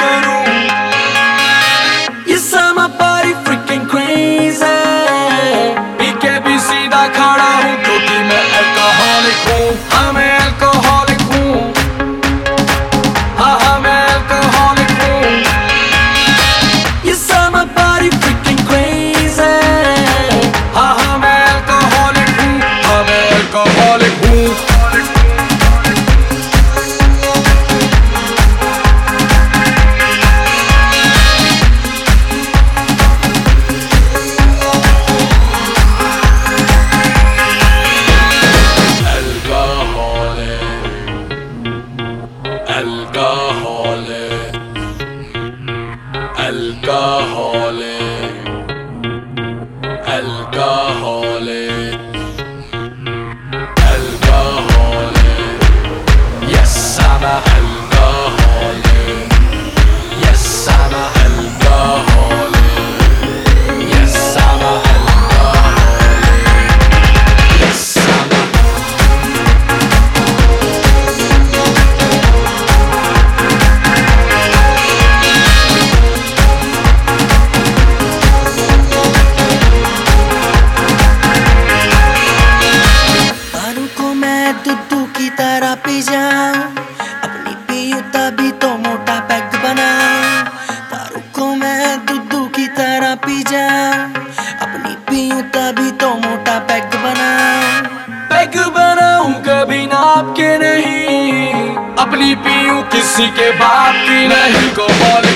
करूँ Yes, I'm a body freaking Alkoholic. Alkoholic. Alkoholic. पी जा अपनी पीयूं तभी तो मोटा पैग बना। पैग बनाऊ कभी नाप के नहीं। अपनी पीऊ किसी के बाप की नहीं, को बोले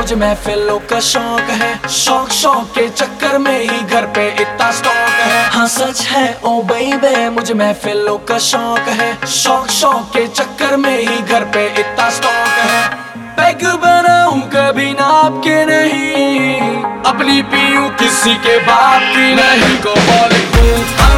मुझे महफिलों का शौक है। शौक शौक के चक्कर में ही घर पे इतना स्टॉक है। हाँ सच है, ओ बेबे मुझे महफिलों का शौक है। शौक शौक के चक्कर में ही घर पे इतना स्टॉक है। पैग बनाऊँ कभी नाप के नहीं। अपनी पीऊं किसी के बाप की नहीं। को बोले हमें अल्कोहल